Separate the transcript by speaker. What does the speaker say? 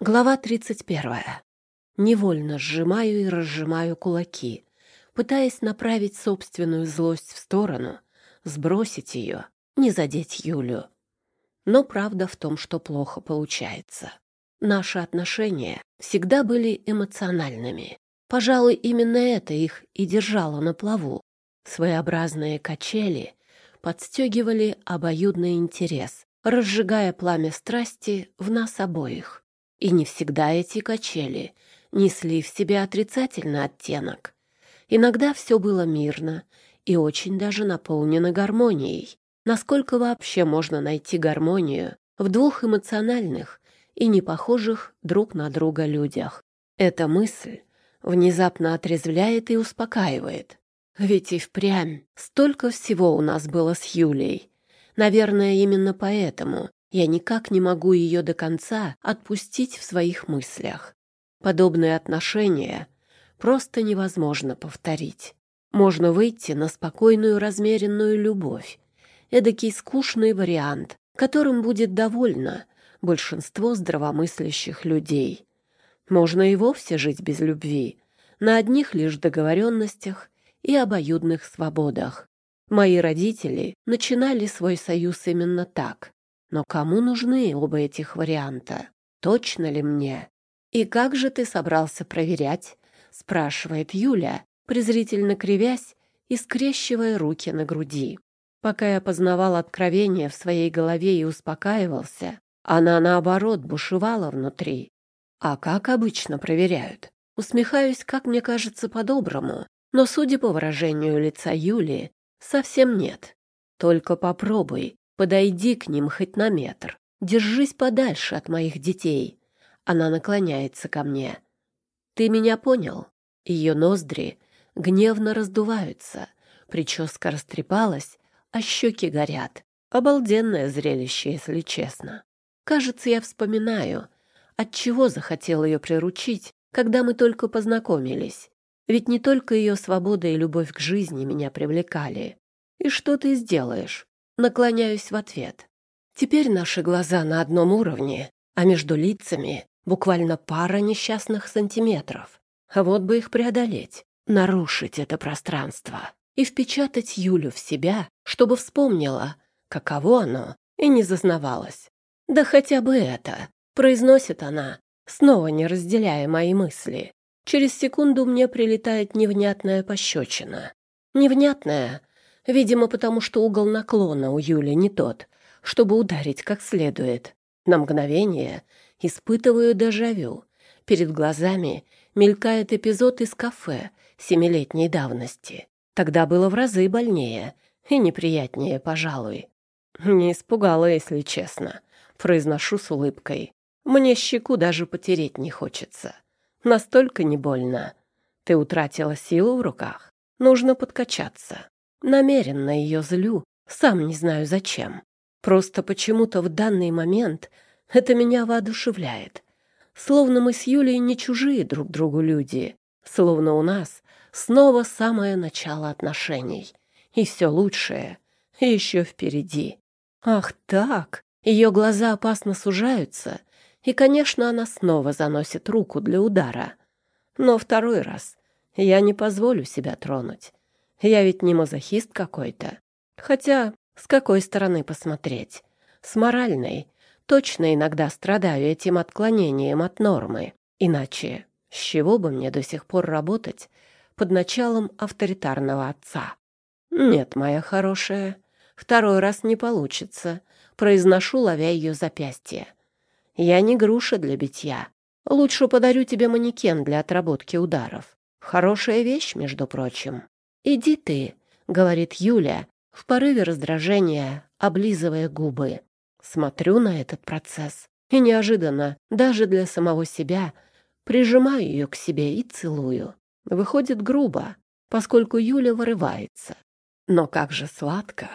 Speaker 1: Глава 31. Невольно сжимаю и разжимаю кулаки, пытаясь направить собственную злость в сторону, сбросить ее, не задеть Юлю. Но правда в том, что плохо получается. Наши отношения всегда были эмоциональными. Пожалуй, именно это их и держало на плаву. Своеобразные качели подстегивали обоюдный интерес, разжигая пламя страсти в нас обоих. И не всегда эти качели несли в себе отрицательный оттенок. Иногда все было мирно и очень даже наполнено гармонией. Насколько вообще можно найти гармонию в двух эмоциональных и не похожих друг на друга людях? Эта мысль внезапно отрезвляет и успокаивает. Ведь и впрямь столько всего у нас было с Юлей. Наверное, именно поэтому я никак не могу ее до конца отпустить в своих мыслях. Подобные отношения просто невозможно повторить. Можно выйти на спокойную размеренную любовь, эдакий скучный вариант, которым будет довольно большинство здравомыслящих людей. Можно и вовсе жить без любви, на одних лишь договоренностях и обоюдных свободах. Мои родители начинали свой союз именно так. Но кому нужны оба этих варианта? Точно ли мне? И как же ты собрался проверять? спрашивает Юля, презрительно кривясь и скрещивая руки на груди. Пока я познавал откровение в своей голове и успокаивался, она, наоборот, бушевала внутри. А как обычно проверяют? Усмехаюсь, как мне кажется, по-доброму, но, судя по выражению лица Юли, совсем нет. Только попробуй, Подойди к ним хоть на метр. Держись подальше от моих детей. Она наклоняется ко мне. Ты меня понял? Ее ноздри гневно раздуваются. Прическа растрепалась, а щеки горят. Обалденное зрелище, если честно. Кажется, я вспоминаю, от чего захотел ее приручить, когда мы только познакомились. Ведь не только ее свобода и любовь к жизни меня привлекали. И что ты сделаешь? Наклоняюсь в ответ. Теперь наши глаза на одном уровне, а между лицами буквально пара несчастных сантиметров. А вот бы их преодолеть, нарушить это пространство и впечатать Юлю в себя, чтобы вспомнила, каково оно, и не зазнавалась. Да хотя бы это, произносит она, снова не разделяя мои мысли. Через секунду мне прилетает невнятная пощечина. Невнятная, Видимо, потому что угол наклона у Юли не тот, чтобы ударить как следует. На мгновение испытываю дежавю. Перед глазами мелькает эпизод из кафе семилетней давности. Тогда было в разы больнее и неприятнее, пожалуй. Не испугала, если честно. Произношу с улыбкой. Мне щеку даже потереть не хочется. Настолько не больно. Ты утратила силу в руках. Нужно подкачаться. Намеренно ее злю, сам не знаю зачем. Просто почему-то в данный момент это меня воодушевляет. Словно мы с Юлей не чужие друг другу люди. Словно у нас снова самое начало отношений. И все лучшее еще впереди. Ах так! Ее глаза опасно сужаются, и, конечно, она снова заносит руку для удара. Но второй раз я не позволю себя тронуть. Я ведь не мазохист какой-то. Хотя, с какой стороны посмотреть? С моральной. Точно иногда страдаю этим отклонением от нормы. Иначе с чего бы мне до сих пор работать под началом авторитарного отца? Нет, моя хорошая, второй раз не получится. Произношу, ловя ее запястье. Я не груша для битья. Лучше подарю тебе манекен для отработки ударов. Хорошая вещь, между прочим. «Иди ты», — говорит Юля, в порыве раздражения, облизывая губы. Смотрю на этот процесс и неожиданно, даже для самого себя, прижимаю ее к себе и целую. Выходит грубо, поскольку Юля вырывается. Но как же сладко.